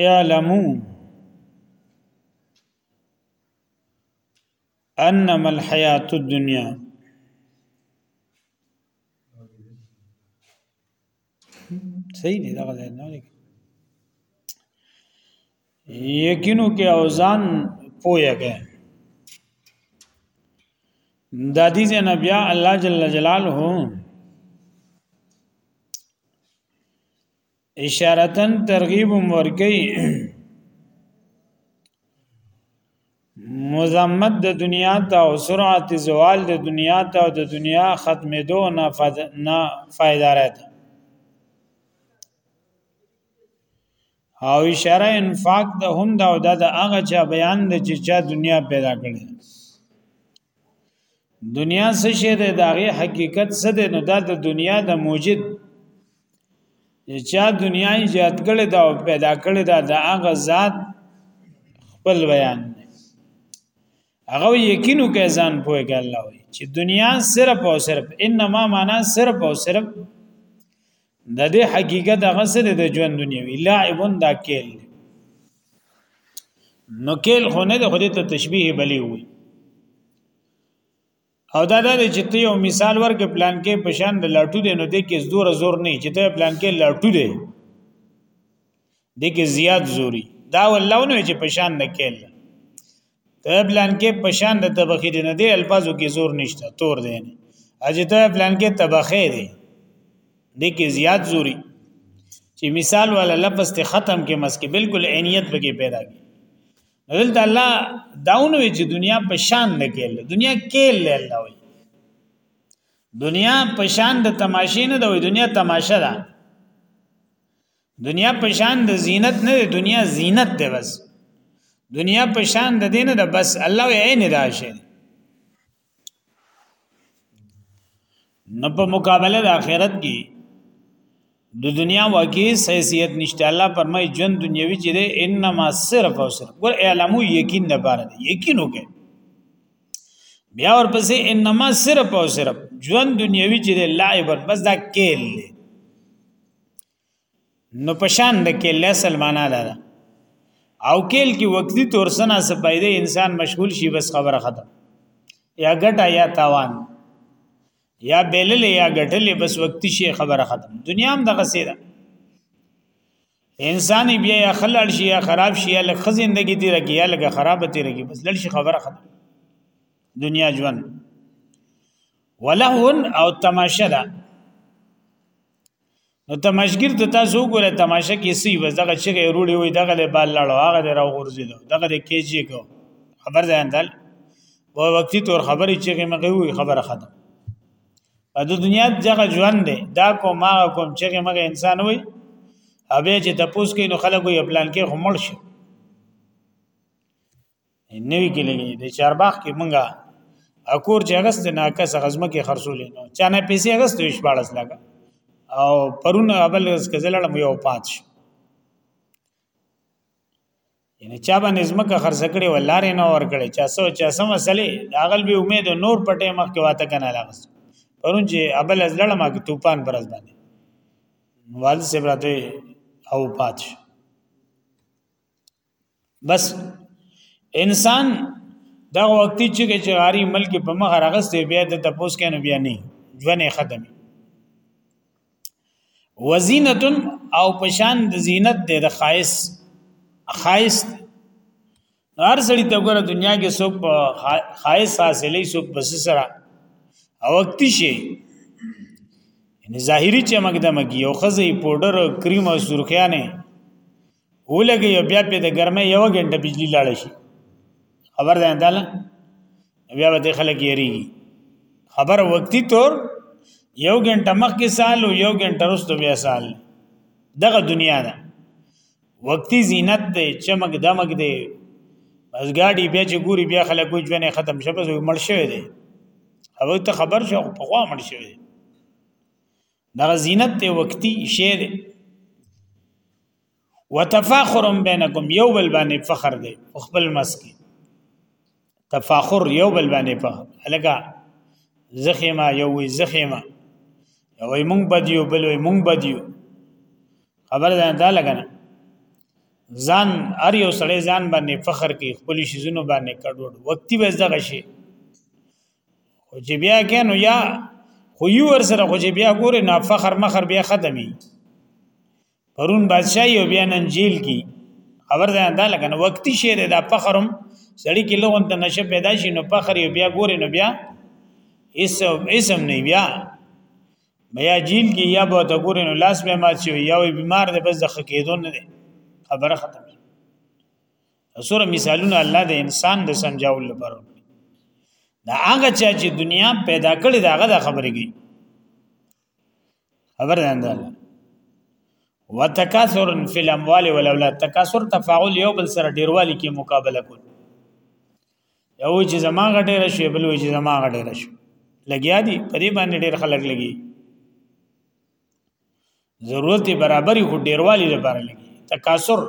اعلموا أنما الحياة الدنيا صحیح دی دا غځای نه لګي یقینو کې اوزان پویګه د دې نه بیا الله جل جلاله اشارتن ترغیب ورکي مزمت د دنیا ته او سرعت زوال د دنیا ته او د دنیا ختمېدو نه نه فائدہ راته او اشاره انفاق د هم دا او دا د هغه چا بیان د چې چا دنیا پیدا کړي دنیا څه شی ده د هغه حقیقت څه ده نو دا د دنیا د موجد چا دنیا ایجاد کړي دا او پیدا کړي دا د هغه ذات خپل بیان دی هغه یقینو کې ځان پوهه کې الله وي چې دنیا صرف او صرف انما معنا صرف او صرف د دې حقیقت هغه سره د ژوند دنیوي لاعبون دا کېل نو کېل خو نه د خدای ته تشبیه بلی وي او دا د چې ته یو مثال ورکې پلان کې پشان د لاټو دی نو د کې زور زور نه چې ته پلان کې لاټو دی د کې زیات زوري دا ولونه چې پشان نه کېل ته پلان کې پشان د طبخې دی نه دی الفاظو کې زور نشته تور دی نه اجه ته پلان کې طبخې دی د کې زیات زوري چې مثال ولا لفظ ته ختم کې مس کې بالکل عینیت به کې پیدا کی نزل ته الله داونو چې دنیا پشان نه کېل دنیا کېل الله وي دنیا پشان د تماشې نه دوي دنیا تماشه ده دنیا په شان د زینت نه دی دنیا زینت دی بس دنیا په شان د دینه ده بس الله یې عین راشه نه په مقابله د آخرت کې د دنیا واقعي حیثیت نشته الله پرمای جن دنیوي چې ده انما صرف او صرف ګور اعلمو یقین نه بار دی یقین وکړي بیا ورپسې انما صرف او صرف ژوند دنیوي چې ده لایبر بس دا کېل دی نو پشان د کېل اصل معنا دا ده او کېل کې وقتی تور سنا سپایده انسان مشغول شي بس خبره ختم یا ګټه یا تاوان یا بیلل یا ګټل بس وقتی شي خبره ختم دنیا هم دغه سیده انسان بیا یا خلل شي یا خراب شي یا لږ زندگی تیر کی یا لږ خراب تیر کی بس لړ شي خبره ختم دنیا ژوند ولهون او تماشه ده نو تماشګر ته تاسو وګوره تماشه کې سی بس دغه چې وروړي وي دغه له بال لاړو هغه دی راو غورځیدو دغه دی کېږي کو خبر ده اندل و وقتی تور خبرې چې مګي وي خبره ختم په د دنیا دغه ژوند دی دا کو ما کوم چې مګي انسان وي ابه چې تپوس کې نو خلکو یې پلان کې خمړ شي نوی کې لګي د چارباغ کې مونږه اکور چې اگست نه کس غزمه کې خرصولې نو چا نه پیسې اگست ویش پاړس لګا او پرون اول ورځ کې زلړم یو پات شو یعنی چا باندې زمکه خرڅ کړي ولارې نه ور کړي چا سو چا سم مسلې داغل به امید نور پټه مخ کې واته کنه لاغس پرون چې ابل از لړم کې طوفان پر از باندې والد سبراته او پاتش بس انسان دا وخت چې چې غاری ملک په مخ راغسته بیا د تپوس کینو بیا نه ژوند ختم وزینت او پشان د زینت د خایس خایس هر سړی ته ګوره دنیا کې څوک په خایس حاصلې څوک په سره او وخت شي یعنی ظاهری چمک دمکی او خزی پودر کریم او سرخیانه ولګي بیا په د ګرمه یو غنټه بجلی لاړ شي خبر ده انداله بیا به خلک یریږي خبر وقتی طور یو غنټه مخکې سال او یو غنټه وروسته بیا سال دغه دنیا ده وقتی زینت ده چمک دمک ده بس ګاډي بیا چې ګوري بیا خلک کوی ژوند ختم شوه بس مړ شوی دی او ته خبر شو په خوا مړ شوی دی دا زینت ته وقتی شی دی وتفاخر بینکم یو بل باندې فخر دی خپل مسکی تفاخر یو بل باندې فخر الګه زخیمه یو وی زخیمه یو وی مونږ بدیو بل وی مونږ بدیو خبر ده دا لګنه ځان ار یو سړی ځان باندې فخر کوي خپل شیزونو باندې کډوډ وقتی وځ دغه شي خو چې بیا کینو یا خو یو ور سره خو چې بیا ګوره نه فخر مخر بیا ختمي پرون بادشاہي او بیا نن جیل کی خبر ده دا لګنه وقتی شی ده دا فخرم سړی کې لغون ته نشه پیدا شي نو فخر یو بیا ګوره نو بیا اسم اسم نه بیا بیا جیل کې یا به ته ګوره نو لاس به مات شي یا وي بیمار ده بس د خکېدون نه خبره ختم سوره مثالونه الله د انسان د سمجاول لپاره دا هغه چې دنیا پیدا کړې دا هغه خبرې کوي خبر ده انده وتکاثر فی الاموال والاولاد تکاثر تفاعل یو بل سره ډیروالی کې مقابله کول یو چې زما غټه راشي بل وی چې زما غټه راشي لګیا دي په دې باندې ډیر خلک لګي ضرورت برابرۍ خو ډیروالي لپاره لګي تکاثر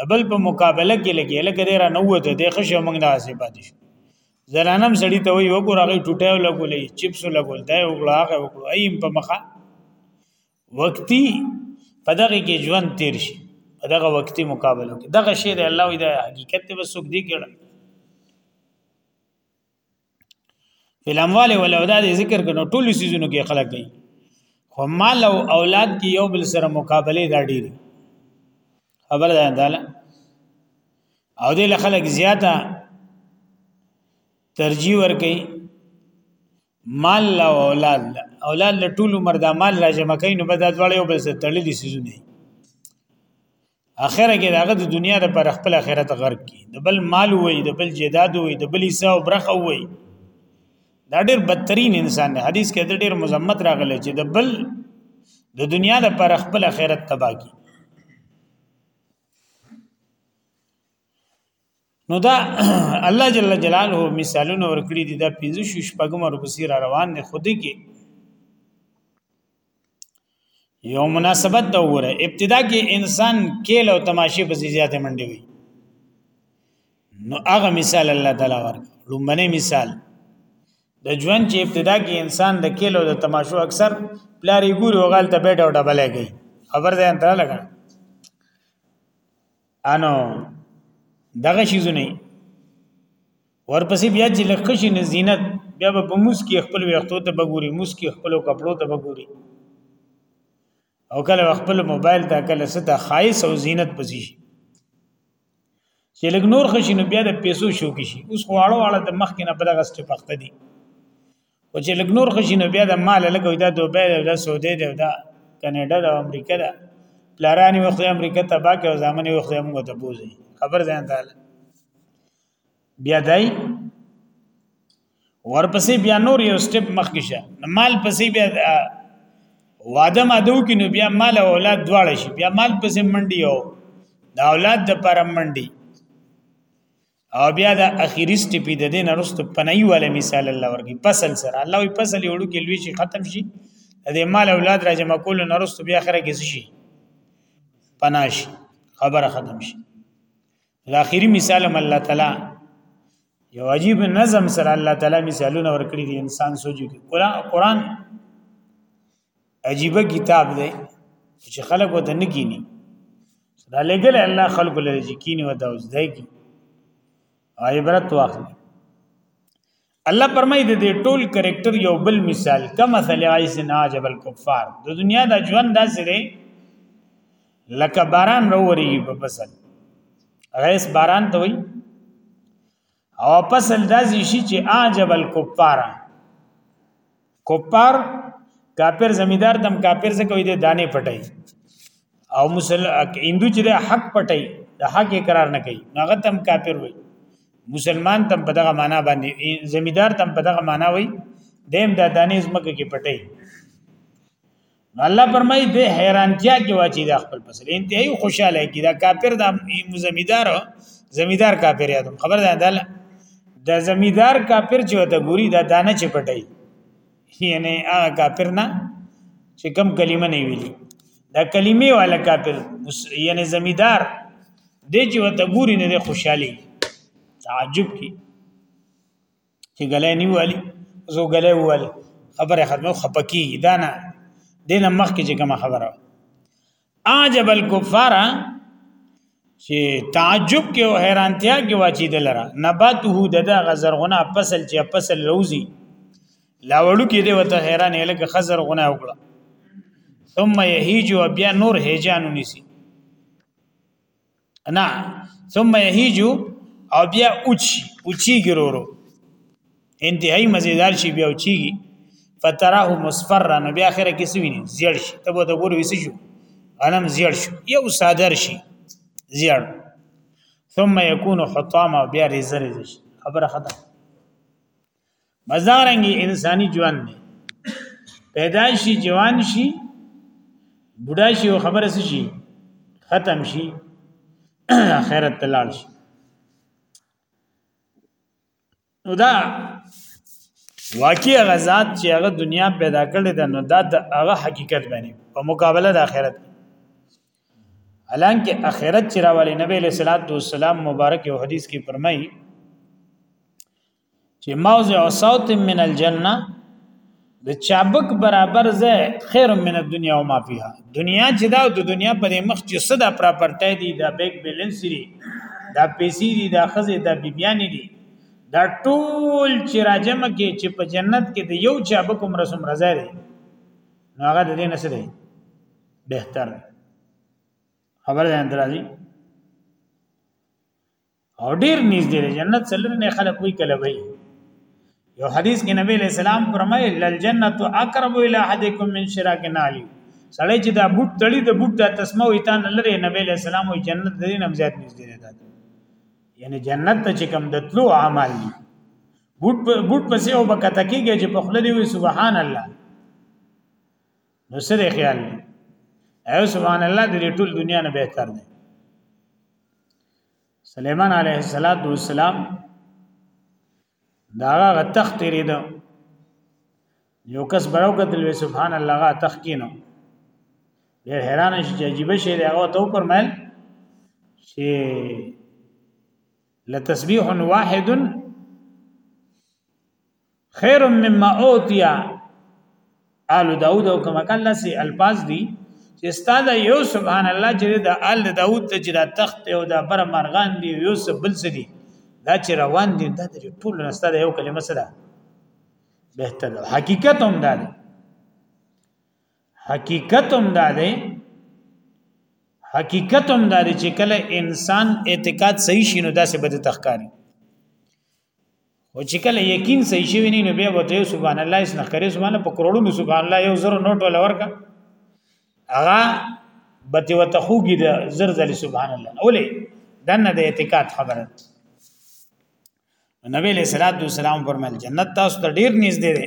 د بل په مقابله کې لګي لکه ډیر نه وته د خشه موږ نه حاصل پاتې شو زنانم سړی ته وی وګور هغه ټوټه لګولې چپس لګول دا وګړه هغه وګړه ایم په مخه وقتی په دغه کې ژوند تیر شي په دغه وقتی مقابله کې دغه شی د الله وی د حقیقت ته وسوک دی کړه فلمواله ولا اولاد ذکر کنو ټول سيزونو کې خلق دی خو مال او اولاد کې یو بل سره مقابله دا ډیر خبر ده تعالی او دې خلک زیاته ترجیح ور کوي مال او اولاد اولاد له ټول عمر دا مال راجمع کوي نو بد ځوړې یو بل سره تړلې سيزونه اخره کې داغه د دنیا د پر خپل اخرت غرق کی د بل مال وای د بل جیداد وای د بل حصہ او برخه وای دا ډیر بدترین انسان دی حدیث کې ډیر مذمت راغلی چې د بل د دنیا د پر خپل اخرت تباہ کی نو دا الله جل جلاله مثالونه ورکړي دي دا 15 شش پګم ورپسې را روان دي خودي کې یو مناسبت دا وره ابتدا کې انسان کېل او تماشې په زیات منډي وي نو هغه مثال الله تعالی ورک لومبنه مثال د ژوند چې ابتدا کې انسان د کېل او د تماشو اکثر پلاری ګوري او غلطه بیډ او ډبلې کوي خبر ده انتره لګا انو دغه شیزونه ورپسې بیا چې لکشي نه زینت بیا په موس کې خپل وختو ته بګوري موس کې خپل کپړو ته بګوري او کله خپل موبایل ته کله ستا خایس او زینت پسې شي چې لګ نور خشي نو بیا د پیسو شو کې شي اوس غواړو واړه د مخ کې نه په دغه ستې پخته دي او چې لګ نور خوشي نو بیا د مال لګو دا دوبه دی دا سعودي دی دا کینیډا دا امریکا دا پلارانی وخت امریکا ته باکه او ځامنې وخت موږ ته بوزي خبر ځان ته بیا دای ورپسې بیا نور یو سټپ مخکې شه مال پسې بیا واده ما دو کې نو بیا مال او اولاد دواړه شي بیا مال پسې منډي او دا اولاد د پر منډي او بیا د اخیری سټپی د دین رستو پنای ولا مثال الله ورکی فصل سره الله وی فصل یوړو کې لوی شي ختم شي د مال اولاد را جمع کول نه رستو بیا اخره کې شي پناش خبره ختم شي د اخیری مثال الله تعالی یو عجیب نظم سره الله تعالی مثالونه ورکړي دي انسان سوچي قرآن عجیبه کتاب دی چې خلک وته نه کینی دا لګل الله خلق له ذکین و دوز دی کی عبرت واخل الله پرمای د دې ټول کریکٹر یو بل مثال کما مثل عیس ناجب الکفار د دنیا د ژوند داسې دی لکه باران وروړي په فصل غیس باران ته وي او پسل دازی شي چې عجب الکفار کفار کافر زمیدار تم کافر څه کوي د دانه پټي او مسل هندو چې د حق پټي د حق اقرار نه کوي هغه تم کافر وي مسلمان تم په دغه معنا باندې زمیدار تم په دغه معنا وي دیم د دانه زمکه کې پټي نو الله فرمایي د حیرانتیا کې واچي د خپل پسل انتهایی خوشاله کی دا کافر دا زمیدار زمیدار کافر یادم خبر ده دل د زمیدار کافر چې وته ګوري دا دانه چې پټي یعنی هغه کافر نه چې کم کلمه نه ویلي دا کلمې والا کافر یعنی زمیدار د چې وته ګوري نه خوشحالي تعجب کی چې ګلې نه والی زو ګلې والی خبره ختمه خپکی دا نه دینه مخ کې چې کوم خبره عجب الکفار چې تعجب کې او حیرانتیا کې واچی دلرا نباته ددا غزرغونه فصل چې فصل روزي لا وړو کې دی وته حیران الګ خزر غونه وکړه ثم یهیج بیا نور هیجان نسی نه ثم يهيج او بیا اوچی اوچی ګرورو انتهایی مزیدار شي بیا اوچیږي فتراه مصفرا نو بیا اخره کې سوینه زیړ شي تبو د ګورو وسی شو غنم زیړ شو یو صادر شي زیړ ثم يكون حطاما بیا ریزه ریزه شي خبره ختم مزارنګي انساني ژوند دی پیدایشي جوان شي بوډا شي او خبره شي ختم شي آخرت تلال شي نو دا واقعي هغه ذات چې هغه دنیا پیدا کړې ده نو دا د هغه حقیقت باندې په مقابله د آخرت حالانکه آخرت چې راولې نبی له صلوات و سلام مبارک او حدیث کې فرمایي چې موضع صوت من الجنه د چابک برابر ځای خیر من الدنیا و ما فیها دنیا چې دا د دنیا په مخ چې صدا پراپرټی دی دا بیک بیلنس دی دا پیسې دی دا خزه دا بیبیان دی دا ټول چې راجم کې چې په جنت کې د یو چابک عمر سم رضا دی نو هغه د دې نسره بهتر خبر ده اندرازي او ډیر نږدې دی جنت څلور نه خلک وی کله وی یو حدیث کې نبی علیہ السلام فرمایي للجنت اقرب الى احدکم من شراک نالی سړی چې دا بوت تړي د بوت د تسمه وي تان لري نبی علیہ السلام او جنت دې نم زیات نږدې دی یعنی جنت ته چې کوم د تلو عمل دی بوت بوت پسې او بکته کېږي چې په خله دی وي سبحان الله نو سره خیال دی ایو سبحان الله دې ټول دنیا نه بهتر دی سليمان عليه السلام دا هغه تخت لري دا یو کس براو کتل وی سبحان الله هغه تخت کینو ډیر حیران شي چې عجیب شي دا هغه تو پرمل چې لتسبیح واحد خیر مما اوتیا آل داود او کما کله سي الفاظ دي چې استاد یو سبحان الله چې د آل داود ته چې دا تخت او دا بر مرغان دي یو سبل سدي دا چې روان دي دا چې ټول نستا یو کلمه سره بهتر حقیقت هم دا دی حقیقت هم دا دی حقیقت هم دا دی چې کله انسان اعتقاد صحیح شینو دا سه بده تخکاری او چې کله یقین صحیح شوی نه نو بیا وته سبحان الله اس نه کرے سبحان الله په کروڑونو سبحان الله یو زر نوټ ولا ورکا اغا بته وته خوګی د زر زل سبحان الله اوله دنه د اعتقاد خبره نبی له صلوات و سلام فرمایل جنت تاسو ته ډیر نږدې ده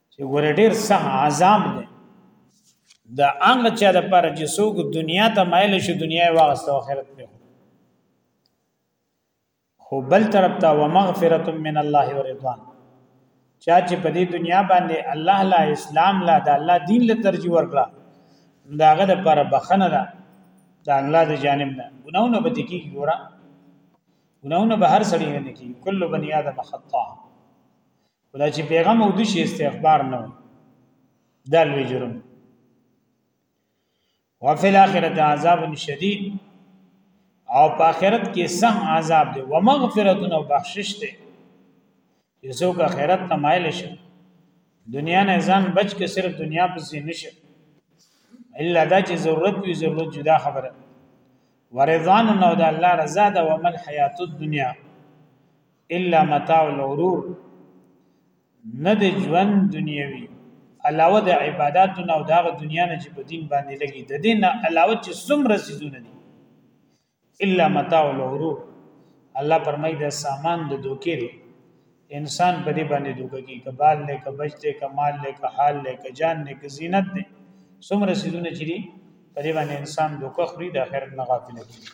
چې ګور ډیر سخت عذاب دی د انګ چا د پر چې څوک دنیا ته مایل شي دنیا واغسته آخرت په خو بل طرف ته ومغفرت من الله ورضوان چا چې په دې دنیا باندې الله لا اسلام لا د الله دین له ترجیح ورکړه داغه د پر بخنه ده د الله د جانب نه ګناونه به دکی ګورا ګناونه به هر سړی نه کی کله بنی آدم خطا خدا چې پیغام او د شي استغفار نه دا لوی جرم وفي الاخره عذاب شدید او په آخرت کې سم عذاب دی و مغفرت او بخشش دی یسو کا آخرت ته مایل شي دنیا نه ځان بچ کې صرف دنیا پسې نشه الا دا چې ضرورت وي ضرورت جدا خبره ورضوان نو د الله رضا ده ومل حیات الدنیا الا متاع الغرور نه د ژوند دنیوي علاوه د عبادتو نه او د هغه دنیا نه چې په دین باندې لګي د دین نه علاوه چې څومره سيزونه دي الا متاع الغرور الله پرمای د سامان د دوکې دی انسان په دې باندې دوکه کې کبال نه کبج ته کمال نه کحال نه کجان نه کزینت نه څومره سيزونه چې دي په دې باندې انسان دوکه خوري د اخرت نه غافل کیږي